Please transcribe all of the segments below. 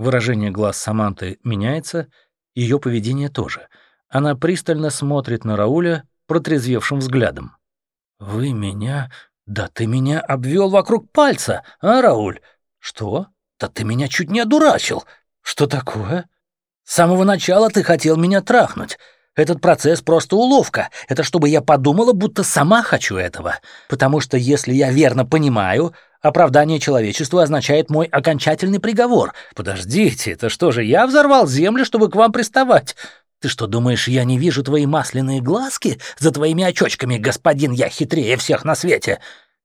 Выражение глаз Саманты меняется, ее поведение тоже. Она пристально смотрит на Рауля протрезвевшим взглядом. «Вы меня... Да ты меня обвел вокруг пальца, а, Рауль?» «Что? Да ты меня чуть не одурачил. Что такое?» «С самого начала ты хотел меня трахнуть. Этот процесс просто уловка. Это чтобы я подумала, будто сама хочу этого. Потому что, если я верно понимаю, оправдание человечества означает мой окончательный приговор. Подождите, это что же, я взорвал землю, чтобы к вам приставать? Ты что, думаешь, я не вижу твои масляные глазки за твоими очочками, господин, я хитрее всех на свете?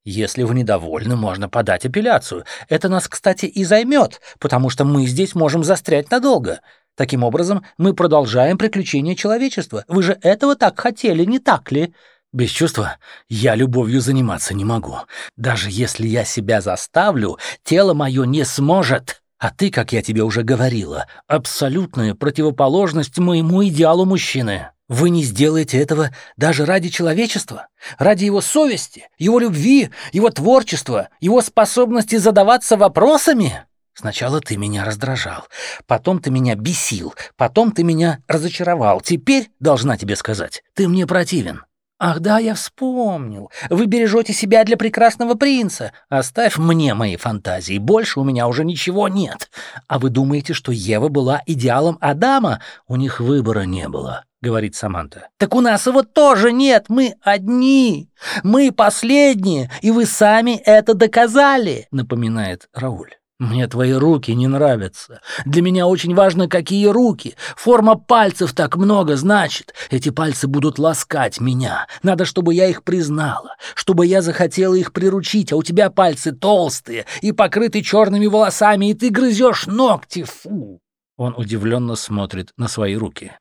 Если вы недовольны, можно подать апелляцию. Это нас, кстати, и займет, потому что мы здесь можем застрять надолго. Таким образом, мы продолжаем приключения человечества. Вы же этого так хотели, не так ли? Без чувства я любовью заниматься не могу. Даже если я себя заставлю, тело мое не сможет. А ты, как я тебе уже говорила, абсолютная противоположность моему идеалу мужчины. Вы не сделаете этого даже ради человечества, ради его совести, его любви, его творчества, его способности задаваться вопросами. Сначала ты меня раздражал, потом ты меня бесил, потом ты меня разочаровал. Теперь, должна тебе сказать, ты мне противен. «Ах да, я вспомнил. Вы бережете себя для прекрасного принца. Оставь мне мои фантазии. Больше у меня уже ничего нет. А вы думаете, что Ева была идеалом Адама? У них выбора не было», — говорит Саманта. «Так у нас его тоже нет. Мы одни. Мы последние. И вы сами это доказали», — напоминает Рауль. «Мне твои руки не нравятся. Для меня очень важно, какие руки. Форма пальцев так много значит. Эти пальцы будут ласкать меня. Надо, чтобы я их признала, чтобы я захотела их приручить, а у тебя пальцы толстые и покрыты черными волосами, и ты грызешь ногти. Фу!» Он удивленно смотрит на свои руки.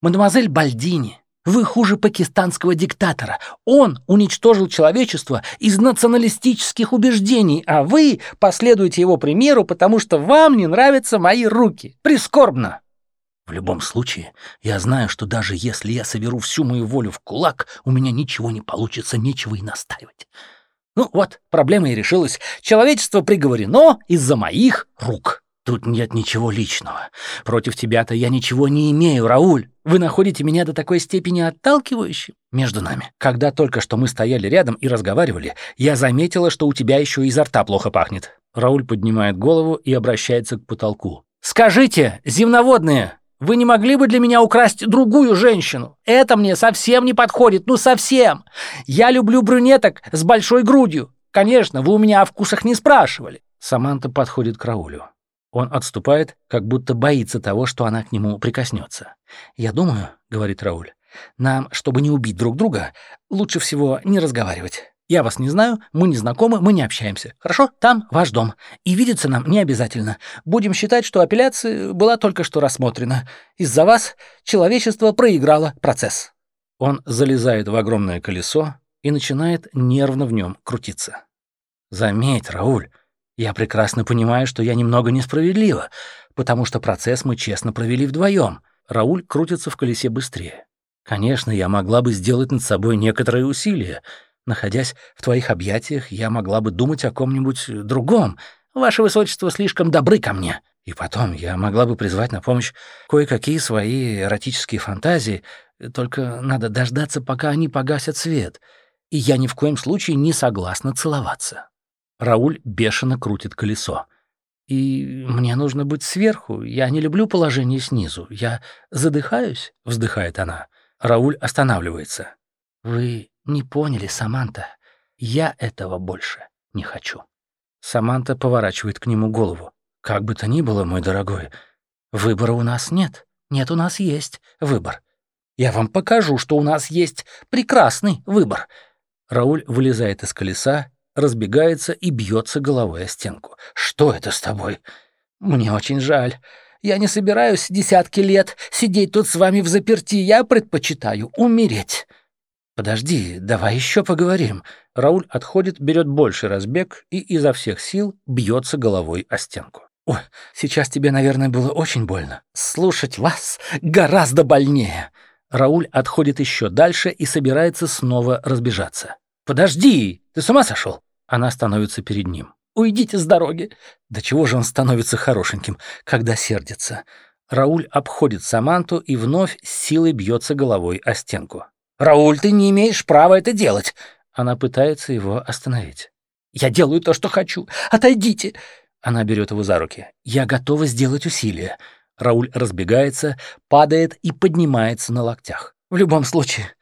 «Мадемуазель Бальдини, вы хуже пакистанского диктатора. Он уничтожил человечество из националистических убеждений, а вы последуете его примеру, потому что вам не нравятся мои руки. Прискорбно. В любом случае, я знаю, что даже если я соберу всю мою волю в кулак, у меня ничего не получится, нечего и настаивать. Ну вот, проблема и решилась. Человечество приговорено из-за моих рук. Тут нет ничего личного. Против тебя-то я ничего не имею, Рауль. Вы находите меня до такой степени отталкивающим между нами. Когда только что мы стояли рядом и разговаривали, я заметила, что у тебя еще изо рта плохо пахнет. Рауль поднимает голову и обращается к потолку. Скажите, земноводные, вы не могли бы для меня украсть другую женщину? Это мне совсем не подходит, ну совсем. Я люблю брюнеток с большой грудью. Конечно, вы у меня о вкусах не спрашивали. Саманта подходит к Раулю. Он отступает, как будто боится того, что она к нему прикоснется. «Я думаю», — говорит Рауль, — «нам, чтобы не убить друг друга, лучше всего не разговаривать. Я вас не знаю, мы не знакомы, мы не общаемся. Хорошо? Там ваш дом. И видеться нам не обязательно. Будем считать, что апелляция была только что рассмотрена. Из-за вас человечество проиграло процесс». Он залезает в огромное колесо и начинает нервно в нем крутиться. «Заметь, Рауль», я прекрасно понимаю, что я немного несправедлива, потому что процесс мы честно провели вдвоем. Рауль крутится в колесе быстрее. Конечно, я могла бы сделать над собой некоторые усилия. Находясь в твоих объятиях, я могла бы думать о ком-нибудь другом. Ваше высочество слишком добры ко мне. И потом я могла бы призвать на помощь кое-какие свои эротические фантазии, только надо дождаться, пока они погасят свет. И я ни в коем случае не согласна целоваться. Рауль бешено крутит колесо. «И мне нужно быть сверху. Я не люблю положение снизу. Я задыхаюсь», — вздыхает она. Рауль останавливается. «Вы не поняли, Саманта. Я этого больше не хочу». Саманта поворачивает к нему голову. «Как бы то ни было, мой дорогой, выбора у нас нет. Нет, у нас есть выбор. Я вам покажу, что у нас есть прекрасный выбор». Рауль вылезает из колеса разбегается и бьется головой о стенку. «Что это с тобой?» «Мне очень жаль. Я не собираюсь десятки лет сидеть тут с вами в заперти. Я предпочитаю умереть». «Подожди, давай еще поговорим». Рауль отходит, берет больший разбег и изо всех сил бьется головой о стенку. «Ой, сейчас тебе, наверное, было очень больно. Слушать вас гораздо больнее». Рауль отходит еще дальше и собирается снова разбежаться. «Подожди! Ты с ума сошел?» Она становится перед ним. Уйдите с дороги!» Да чего же он становится хорошеньким, когда сердится? Рауль обходит Саманту и вновь с силой бьется головой о стенку. «Рауль, ты не имеешь права это делать!» Она пытается его остановить. «Я делаю то, что хочу. Отойдите!» Она берет его за руки. «Я готова сделать усилие». Рауль разбегается, падает и поднимается на локтях. «В любом случае,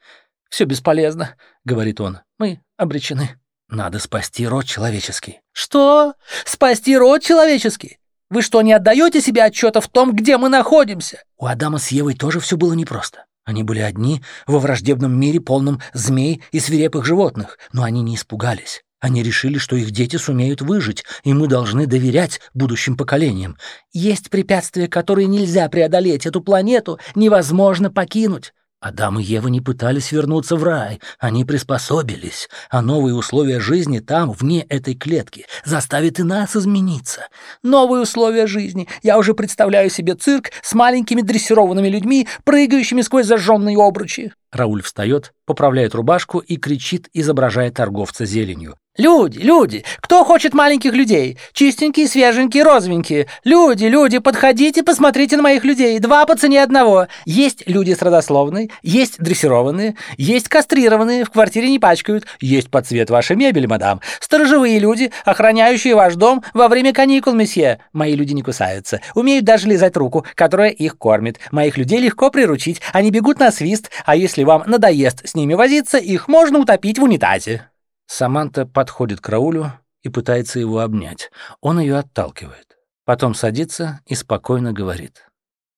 все бесполезно», — говорит он. «Мы обречены». «Надо спасти род человеческий». «Что? Спасти род человеческий? Вы что, не отдаете себе отчета в том, где мы находимся?» У Адама с Евой тоже все было непросто. Они были одни во враждебном мире, полном змей и свирепых животных, но они не испугались. Они решили, что их дети сумеют выжить, и мы должны доверять будущим поколениям. Есть препятствия, которые нельзя преодолеть. Эту планету невозможно покинуть. Адам и Ева не пытались вернуться в рай, они приспособились, а новые условия жизни там, вне этой клетки, заставят и нас измениться. Новые условия жизни. Я уже представляю себе цирк с маленькими дрессированными людьми, прыгающими сквозь зажженные обручи. Рауль встает, поправляет рубашку и кричит, изображая торговца зеленью. «Люди, люди! Кто хочет маленьких людей? Чистенькие, свеженькие, розовенькие. Люди, люди, подходите, посмотрите на моих людей. Два по цене одного. Есть люди с родословной, есть дрессированные, есть кастрированные, в квартире не пачкают, есть под цвет вашей мебели, мадам. Сторожевые люди, охраняющие ваш дом во время каникул, месье. Мои люди не кусаются, умеют даже лизать руку, которая их кормит. Моих людей легко приручить, они бегут на свист, а если вам надоест с ними возиться, их можно утопить в унитазе». Саманта подходит к Раулю и пытается его обнять. Он ее отталкивает. Потом садится и спокойно говорит.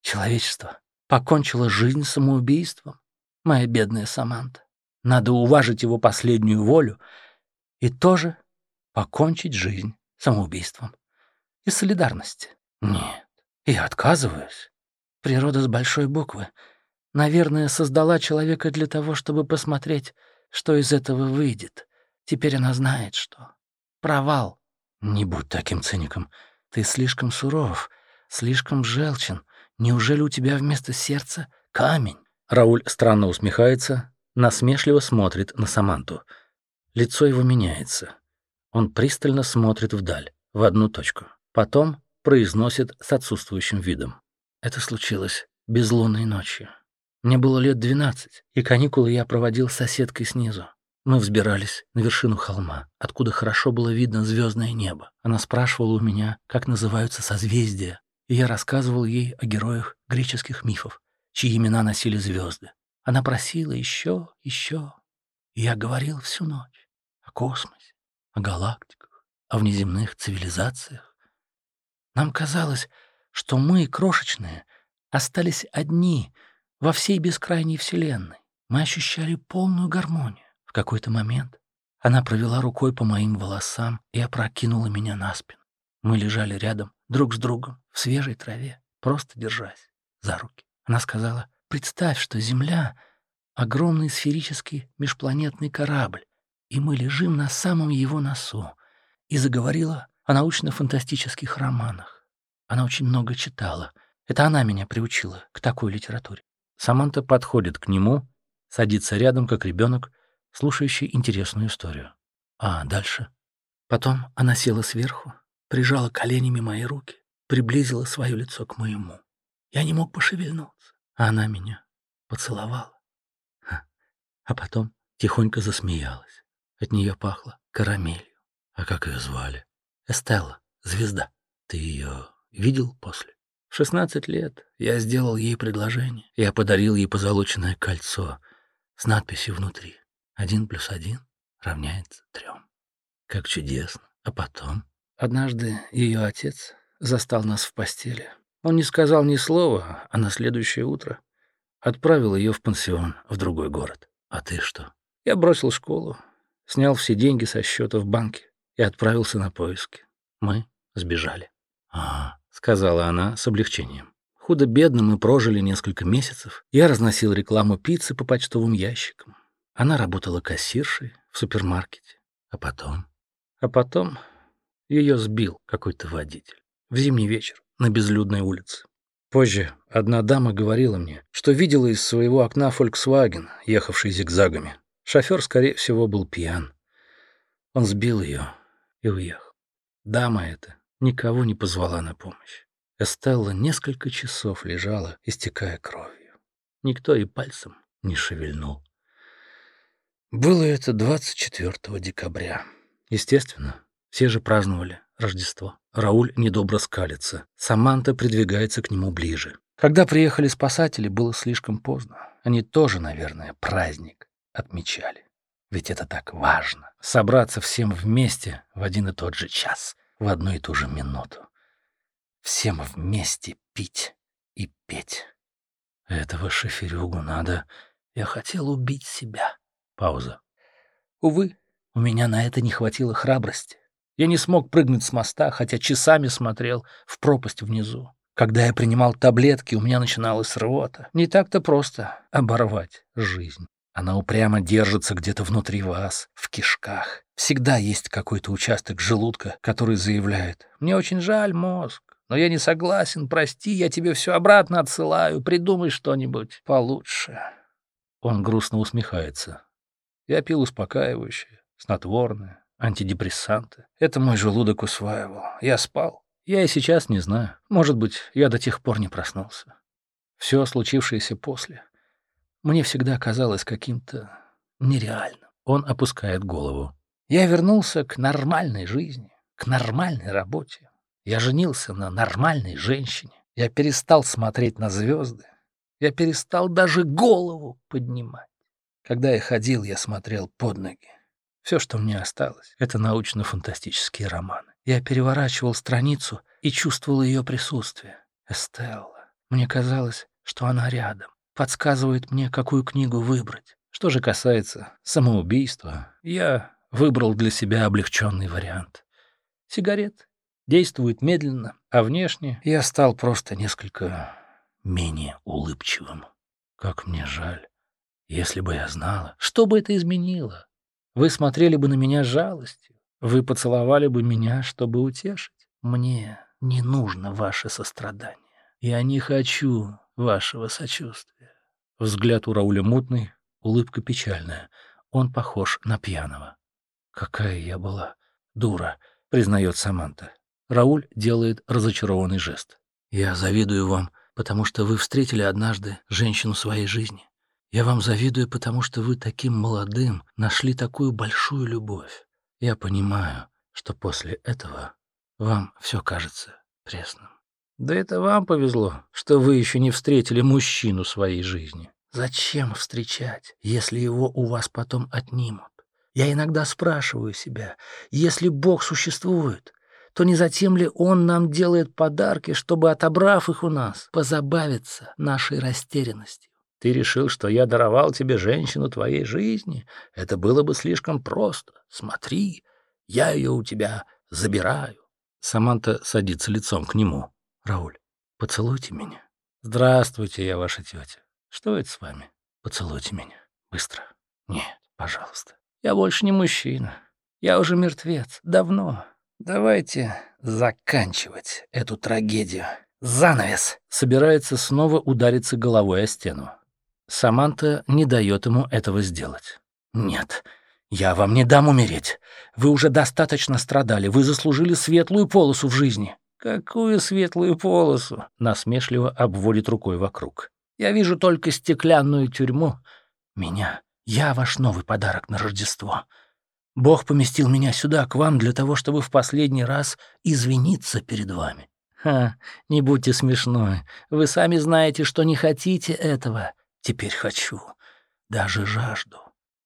«Человечество покончило жизнь самоубийством, моя бедная Саманта. Надо уважить его последнюю волю и тоже покончить жизнь самоубийством. Из солидарности. Нет, я отказываюсь. Природа с большой буквы, наверное, создала человека для того, чтобы посмотреть, что из этого выйдет. Теперь она знает, что... Провал. Не будь таким циником. Ты слишком суров, слишком желчен. Неужели у тебя вместо сердца камень? Рауль странно усмехается, насмешливо смотрит на Саманту. Лицо его меняется. Он пристально смотрит вдаль, в одну точку. Потом произносит с отсутствующим видом. Это случилось безлунной ночью. Мне было лет двенадцать, и каникулы я проводил с соседкой снизу. Мы взбирались на вершину холма, откуда хорошо было видно звездное небо. Она спрашивала у меня, как называются созвездия, и я рассказывал ей о героях греческих мифов, чьи имена носили звезды. Она просила еще, еще. И я говорил всю ночь о космосе, о галактиках, о внеземных цивилизациях. Нам казалось, что мы, крошечные, остались одни во всей бескрайней Вселенной. Мы ощущали полную гармонию. В какой-то момент она провела рукой по моим волосам и опрокинула меня на спину. Мы лежали рядом, друг с другом, в свежей траве, просто держась за руки. Она сказала, представь, что Земля — огромный сферический межпланетный корабль, и мы лежим на самом его носу, и заговорила о научно-фантастических романах. Она очень много читала. Это она меня приучила к такой литературе. Саманта подходит к нему, садится рядом, как ребенок, слушающий интересную историю. А дальше? Потом она села сверху, прижала коленями мои руки, приблизила свое лицо к моему. Я не мог пошевельнуться, а она меня поцеловала. А потом тихонько засмеялась. От нее пахло карамелью. А как ее звали? Эстелла, звезда. Ты ее видел после? В 16 лет я сделал ей предложение. Я подарил ей позолоченное кольцо с надписью внутри. Один плюс один равняется трем. Как чудесно. А потом? Однажды ее отец застал нас в постели. Он не сказал ни слова, а на следующее утро отправил ее в пансион в другой город. А ты что? Я бросил школу, снял все деньги со счета в банке и отправился на поиски. Мы сбежали. «А, — сказала она с облегчением. Худо-бедно мы прожили несколько месяцев. Я разносил рекламу пиццы по почтовым ящикам. Она работала кассиршей в супермаркете. А потом? А потом ее сбил какой-то водитель. В зимний вечер на безлюдной улице. Позже одна дама говорила мне, что видела из своего окна Volkswagen, ехавший зигзагами. Шофер, скорее всего, был пьян. Он сбил ее и уехал. Дама эта никого не позвала на помощь. Эстелла несколько часов лежала, истекая кровью. Никто и пальцем не шевельнул. Было это 24 декабря. Естественно, все же праздновали Рождество. Рауль недобро скалится. Саманта придвигается к нему ближе. Когда приехали спасатели, было слишком поздно. Они тоже, наверное, праздник отмечали. Ведь это так важно — собраться всем вместе в один и тот же час, в одну и ту же минуту. Всем вместе пить и петь. Этого шоферюгу надо... Я хотел убить себя. Пауза. Увы, у меня на это не хватило храбрости. Я не смог прыгнуть с моста, хотя часами смотрел в пропасть внизу. Когда я принимал таблетки, у меня начиналась рвота. Не так-то просто оборвать жизнь. Она упрямо держится где-то внутри вас, в кишках. Всегда есть какой-то участок желудка, который заявляет «Мне очень жаль, мозг, но я не согласен, прости, я тебе все обратно отсылаю, придумай что-нибудь получше». Он грустно усмехается. Я пил успокаивающее, снотворное, антидепрессанты. Это мой желудок усваивал. Я спал. Я и сейчас не знаю. Может быть, я до тех пор не проснулся. Все случившееся после. Мне всегда казалось каким-то нереальным. Он опускает голову. Я вернулся к нормальной жизни, к нормальной работе. Я женился на нормальной женщине. Я перестал смотреть на звезды. Я перестал даже голову поднимать. Когда я ходил, я смотрел под ноги. Все, что мне осталось, это научно-фантастические романы. Я переворачивал страницу и чувствовал ее присутствие. Эстелла. Мне казалось, что она рядом, подсказывает мне, какую книгу выбрать. Что же касается самоубийства, я выбрал для себя облегченный вариант. Сигарет действует медленно, а внешне я стал просто несколько менее улыбчивым. Как мне жаль. Если бы я знала, что бы это изменило? Вы смотрели бы на меня с жалостью. Вы поцеловали бы меня, чтобы утешить. Мне не нужно ваше сострадание. Я не хочу вашего сочувствия. Взгляд у Рауля мутный, улыбка печальная. Он похож на пьяного. Какая я была дура, признает Саманта. Рауль делает разочарованный жест. Я завидую вам, потому что вы встретили однажды женщину своей жизни. Я вам завидую, потому что вы таким молодым нашли такую большую любовь. Я понимаю, что после этого вам все кажется пресным. Да это вам повезло, что вы еще не встретили мужчину своей жизни. Зачем встречать, если его у вас потом отнимут? Я иногда спрашиваю себя, если Бог существует, то не затем ли Он нам делает подарки, чтобы, отобрав их у нас, позабавиться нашей растерянностью? Ты решил, что я даровал тебе женщину твоей жизни? Это было бы слишком просто. Смотри, я ее у тебя забираю. Саманта садится лицом к нему. Рауль, поцелуйте меня. Здравствуйте, я ваша тетя. Что это с вами? Поцелуйте меня. Быстро. Нет, пожалуйста. Я больше не мужчина. Я уже мертвец. Давно. Давайте заканчивать эту трагедию. Занавес. Собирается снова удариться головой о стену. Саманта не дает ему этого сделать. «Нет, я вам не дам умереть. Вы уже достаточно страдали, вы заслужили светлую полосу в жизни». «Какую светлую полосу?» — насмешливо обводит рукой вокруг. «Я вижу только стеклянную тюрьму. Меня. Я ваш новый подарок на Рождество. Бог поместил меня сюда, к вам, для того, чтобы в последний раз извиниться перед вами. Ха, не будьте смешной. Вы сами знаете, что не хотите этого. Теперь хочу, даже жажду,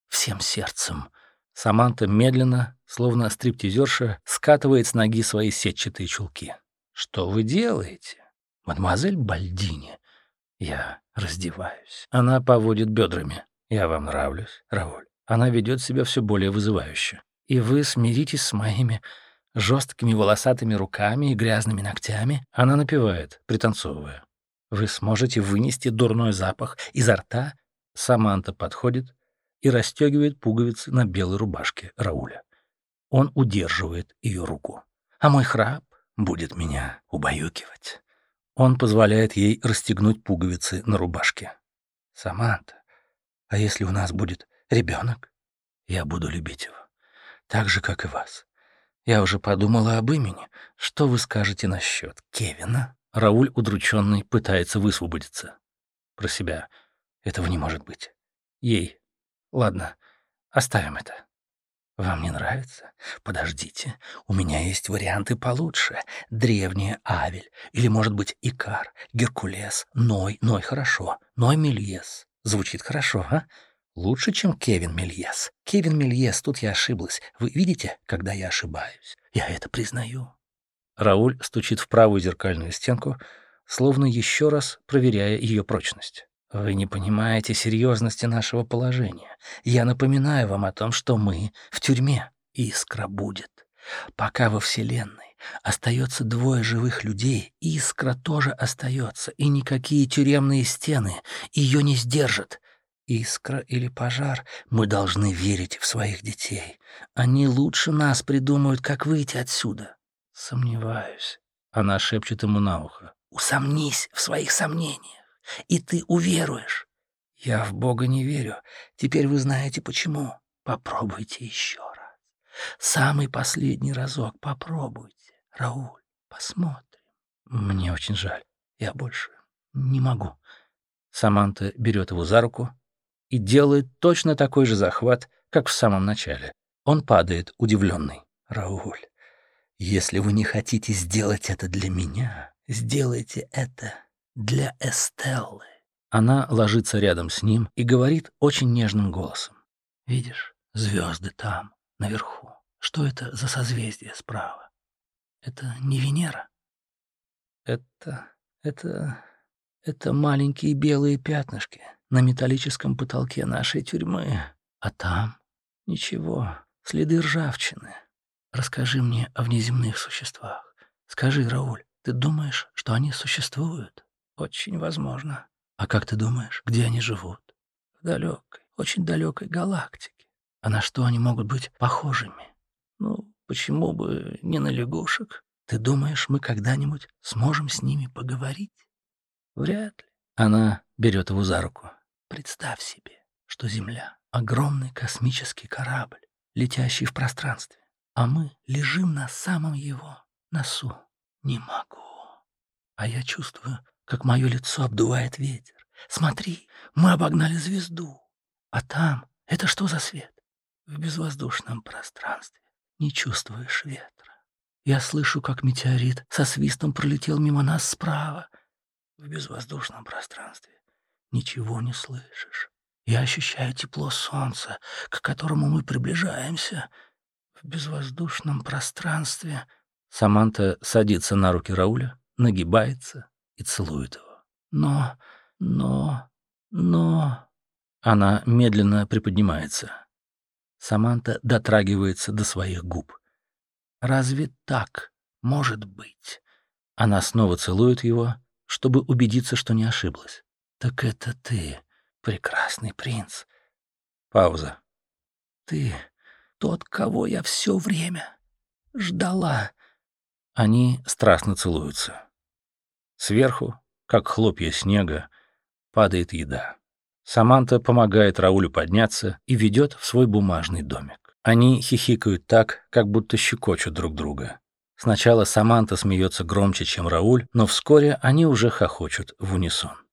всем сердцем. Саманта медленно, словно стриптизерша, скатывает с ноги свои сетчатые чулки. «Что вы делаете, мадемуазель Бальдини?» Я раздеваюсь. Она поводит бедрами. «Я вам нравлюсь, Рауль». Она ведет себя все более вызывающе. «И вы смиритесь с моими жесткими волосатыми руками и грязными ногтями?» Она напевает, пританцовывая. Вы сможете вынести дурной запах изо рта? Саманта подходит и расстегивает пуговицы на белой рубашке Рауля. Он удерживает ее руку. А мой храп будет меня убаюкивать. Он позволяет ей расстегнуть пуговицы на рубашке. Саманта, а если у нас будет ребенок? Я буду любить его. Так же, как и вас. Я уже подумала об имени. Что вы скажете насчет Кевина? Рауль, удрученный, пытается высвободиться. Про себя. Этого не может быть. Ей. Ладно, оставим это. Вам не нравится? Подождите, у меня есть варианты получше. Древняя Авель, или, может быть, Икар, Геркулес, Ной, Ной хорошо, Ной Мельес. Звучит хорошо, а? Лучше, чем Кевин Мельес. Кевин Мельес, тут я ошиблась. Вы видите, когда я ошибаюсь? Я это признаю. Рауль стучит в правую зеркальную стенку, словно еще раз проверяя ее прочность. Вы не понимаете серьезности нашего положения. Я напоминаю вам о том, что мы в тюрьме. Искра будет. Пока во Вселенной остается двое живых людей, искра тоже остается, и никакие тюремные стены ее не сдержат. Искра или пожар, мы должны верить в своих детей. Они лучше нас придумают, как выйти отсюда. Сомневаюсь. Она шепчет ему на ухо. Усомнись в своих сомнениях и ты уверуешь. Я в Бога не верю. Теперь вы знаете почему. Попробуйте еще раз. Самый последний разок попробуйте. Рауль, посмотрим. Мне очень жаль. Я больше не могу. Саманта берет его за руку и делает точно такой же захват, как в самом начале. Он падает, удивленный. Рауль, если вы не хотите сделать это для меня, сделайте это для Эстеллы. Она ложится рядом с ним и говорит очень нежным голосом. «Видишь, звезды там, наверху. Что это за созвездие справа? Это не Венера? Это... это... это маленькие белые пятнышки на металлическом потолке нашей тюрьмы. А там ничего, следы ржавчины. Расскажи мне о внеземных существах. Скажи, Рауль, ты думаешь, что они существуют?» Очень возможно. А как ты думаешь, где они живут? В далекой, очень далекой галактике. А на что они могут быть похожими? Ну, почему бы не на лягушек? Ты думаешь, мы когда-нибудь сможем с ними поговорить? Вряд ли. Она берет его за руку. Представь себе, что Земля — огромный космический корабль, летящий в пространстве, а мы лежим на самом его носу. Не могу. А я чувствую, как мое лицо обдувает ветер. Смотри, мы обогнали звезду. А там, это что за свет? В безвоздушном пространстве не чувствуешь ветра. Я слышу, как метеорит со свистом пролетел мимо нас справа. В безвоздушном пространстве ничего не слышишь. Я ощущаю тепло солнца, к которому мы приближаемся. В безвоздушном пространстве... Саманта садится на руки Рауля, нагибается и целует его. Но, но, но... Она медленно приподнимается. Саманта дотрагивается до своих губ. Разве так может быть? Она снова целует его, чтобы убедиться, что не ошиблась. Так это ты, прекрасный принц. Пауза. Ты тот, кого я все время ждала. Они страстно целуются. Сверху, как хлопья снега, падает еда. Саманта помогает Раулю подняться и ведет в свой бумажный домик. Они хихикают так, как будто щекочут друг друга. Сначала Саманта смеется громче, чем Рауль, но вскоре они уже хохочут в унисон.